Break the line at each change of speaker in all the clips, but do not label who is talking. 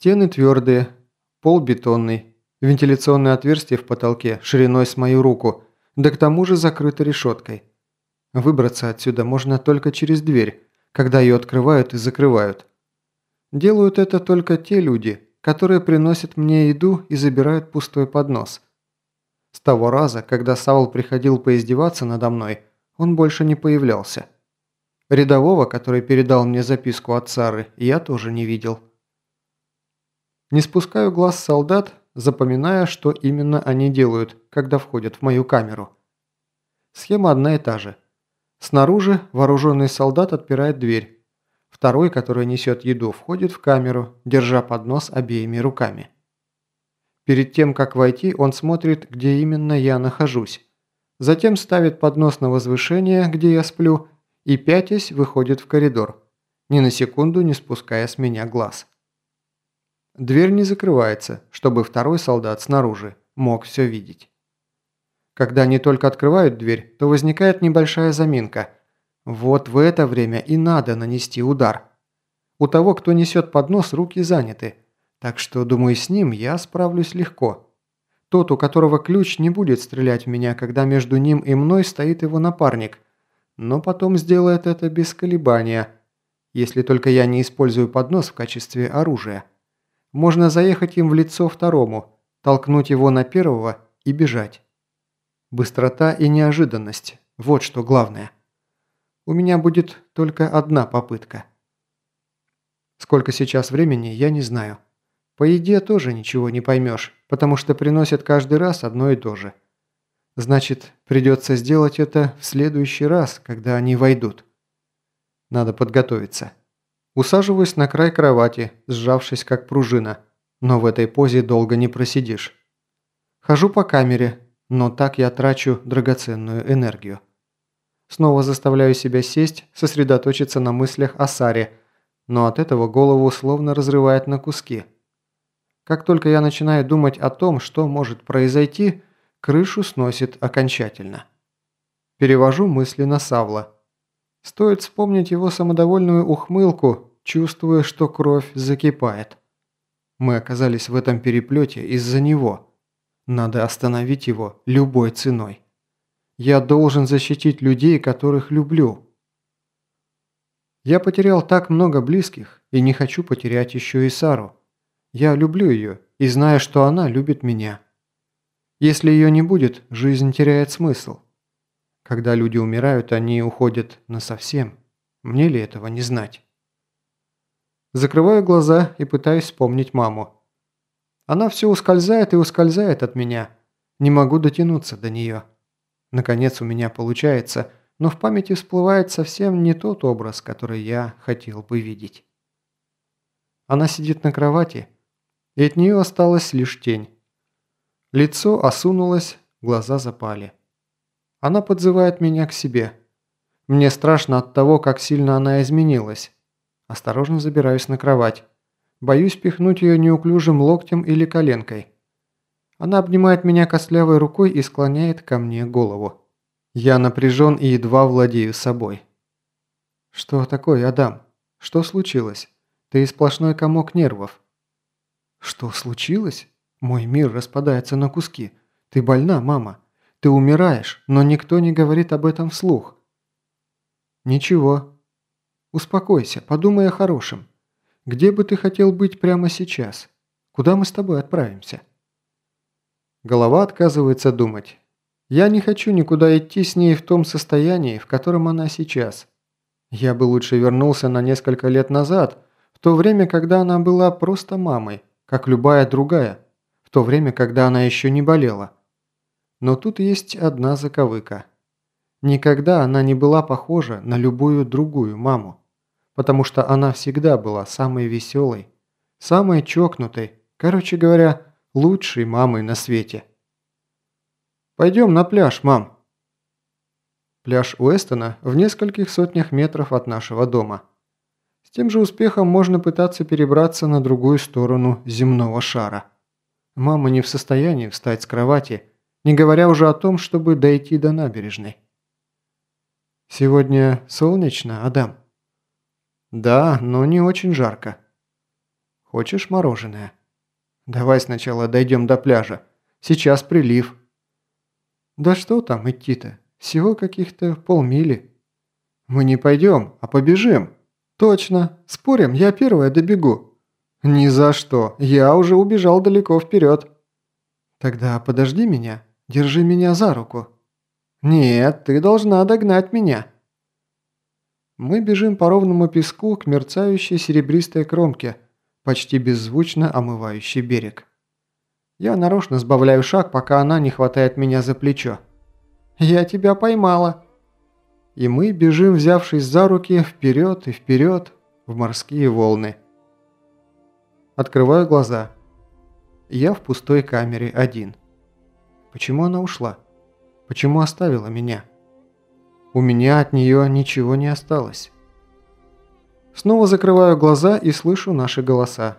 Стены твердые, пол бетонный, вентиляционное отверстие в потолке шириной с мою руку, да к тому же закрыто решеткой. Выбраться отсюда можно только через дверь, когда ее открывают и закрывают. Делают это только те люди, которые приносят мне еду и забирают пустой поднос. С того раза, когда Саул приходил поиздеваться надо мной, он больше не появлялся. Рядового, который передал мне записку от Сары, я тоже не видел. Не спускаю глаз солдат, запоминая, что именно они делают, когда входят в мою камеру. Схема одна и та же. Снаружи вооруженный солдат отпирает дверь. Второй, который несет еду, входит в камеру, держа поднос обеими руками. Перед тем, как войти, он смотрит, где именно я нахожусь. Затем ставит поднос на возвышение, где я сплю, и, пятясь, выходит в коридор, ни на секунду не спуская с меня глаз. Дверь не закрывается, чтобы второй солдат снаружи мог все видеть. Когда они только открывают дверь, то возникает небольшая заминка. Вот в это время и надо нанести удар. У того, кто несет поднос, руки заняты, так что, думаю, с ним я справлюсь легко. Тот, у которого ключ, не будет стрелять в меня, когда между ним и мной стоит его напарник – но потом сделает это без колебания, если только я не использую поднос в качестве оружия. Можно заехать им в лицо второму, толкнуть его на первого и бежать. Быстрота и неожиданность – вот что главное. У меня будет только одна попытка. Сколько сейчас времени, я не знаю. По еде тоже ничего не поймешь, потому что приносят каждый раз одно и то же – Значит, придется сделать это в следующий раз, когда они войдут. Надо подготовиться. Усаживаюсь на край кровати, сжавшись как пружина, но в этой позе долго не просидишь. Хожу по камере, но так я трачу драгоценную энергию. Снова заставляю себя сесть, сосредоточиться на мыслях о Саре, но от этого голову словно разрывает на куски. Как только я начинаю думать о том, что может произойти, крышу сносит окончательно. Перевожу мысли на Савла. Стоит вспомнить его самодовольную ухмылку, чувствуя, что кровь закипает. Мы оказались в этом переплете из-за него. Надо остановить его любой ценой. Я должен защитить людей, которых люблю. Я потерял так много близких и не хочу потерять еще и Сару. Я люблю ее и знаю, что она любит меня. Если ее не будет, жизнь теряет смысл. Когда люди умирают, они уходят насовсем. Мне ли этого не знать? Закрываю глаза и пытаюсь вспомнить маму. Она все ускользает и ускользает от меня. Не могу дотянуться до нее. Наконец у меня получается, но в памяти всплывает совсем не тот образ, который я хотел бы видеть. Она сидит на кровати, и от нее осталась лишь тень. Лицо осунулось, глаза запали. Она подзывает меня к себе. Мне страшно от того, как сильно она изменилась. Осторожно забираюсь на кровать. Боюсь пихнуть ее неуклюжим локтем или коленкой. Она обнимает меня костлявой рукой и склоняет ко мне голову. Я напряжен и едва владею собой. «Что такое, Адам? Что случилось? Ты сплошной комок нервов». «Что случилось?» Мой мир распадается на куски. Ты больна, мама. Ты умираешь, но никто не говорит об этом вслух. Ничего. Успокойся, подумай о хорошем. Где бы ты хотел быть прямо сейчас? Куда мы с тобой отправимся? Голова отказывается думать. Я не хочу никуда идти с ней в том состоянии, в котором она сейчас. Я бы лучше вернулся на несколько лет назад, в то время, когда она была просто мамой, как любая другая в то время, когда она еще не болела. Но тут есть одна заковыка. Никогда она не была похожа на любую другую маму, потому что она всегда была самой веселой, самой чокнутой, короче говоря, лучшей мамой на свете. «Пойдем на пляж, мам». Пляж Уэстона в нескольких сотнях метров от нашего дома. С тем же успехом можно пытаться перебраться на другую сторону земного шара. Мама не в состоянии встать с кровати, не говоря уже о том, чтобы дойти до набережной. «Сегодня солнечно, Адам?» «Да, но не очень жарко». Хочешь мороженое? Давай сначала дойдем до пляжа. Сейчас прилив. Да что там идти-то? Всего каких-то полмили. Мы не пойдем, а побежим. Точно. Спорим, я первая добегу. Ни за что. Я уже убежал далеко вперед. Тогда подожди меня. Держи меня за руку. Нет, ты должна догнать меня. Мы бежим по ровному песку к мерцающей серебристой кромке, почти беззвучно омывающей берег. Я нарочно сбавляю шаг, пока она не хватает меня за плечо. «Я тебя поймала!» И мы бежим, взявшись за руки, вперед и вперед в морские волны. Открываю глаза. Я в пустой камере один. Почему она ушла? Почему оставила меня? У меня от нее ничего не осталось. Снова закрываю глаза и слышу наши голоса.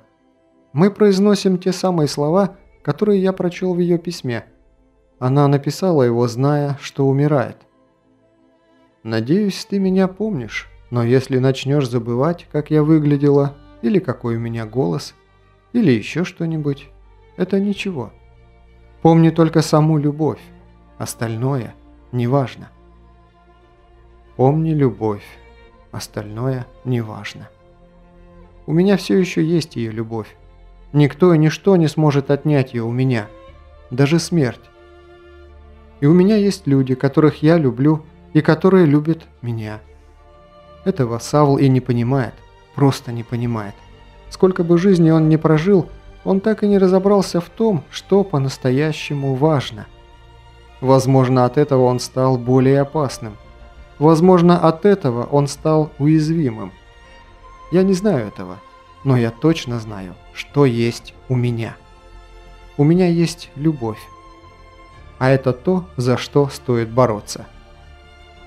Мы произносим те самые слова, которые я прочел в ее письме. Она написала его, зная, что умирает. «Надеюсь, ты меня помнишь, но если начнешь забывать, как я выглядела, или какой у меня голос, или еще что-нибудь, это ничего. Помни только саму любовь, остальное неважно». Помни любовь. Остальное неважно. У меня все еще есть ее любовь. Никто и ничто не сможет отнять ее у меня. Даже смерть. И у меня есть люди, которых я люблю и которые любят меня. Этого Савл и не понимает. Просто не понимает. Сколько бы жизни он ни прожил, он так и не разобрался в том, что по-настоящему важно. Возможно, от этого он стал более опасным – Возможно, от этого он стал уязвимым. Я не знаю этого, но я точно знаю, что есть у меня. У меня есть любовь. А это то, за что стоит бороться.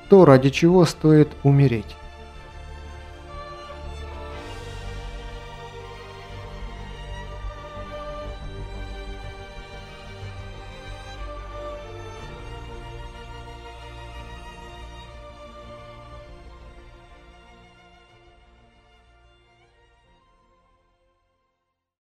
То, ради чего стоит умереть.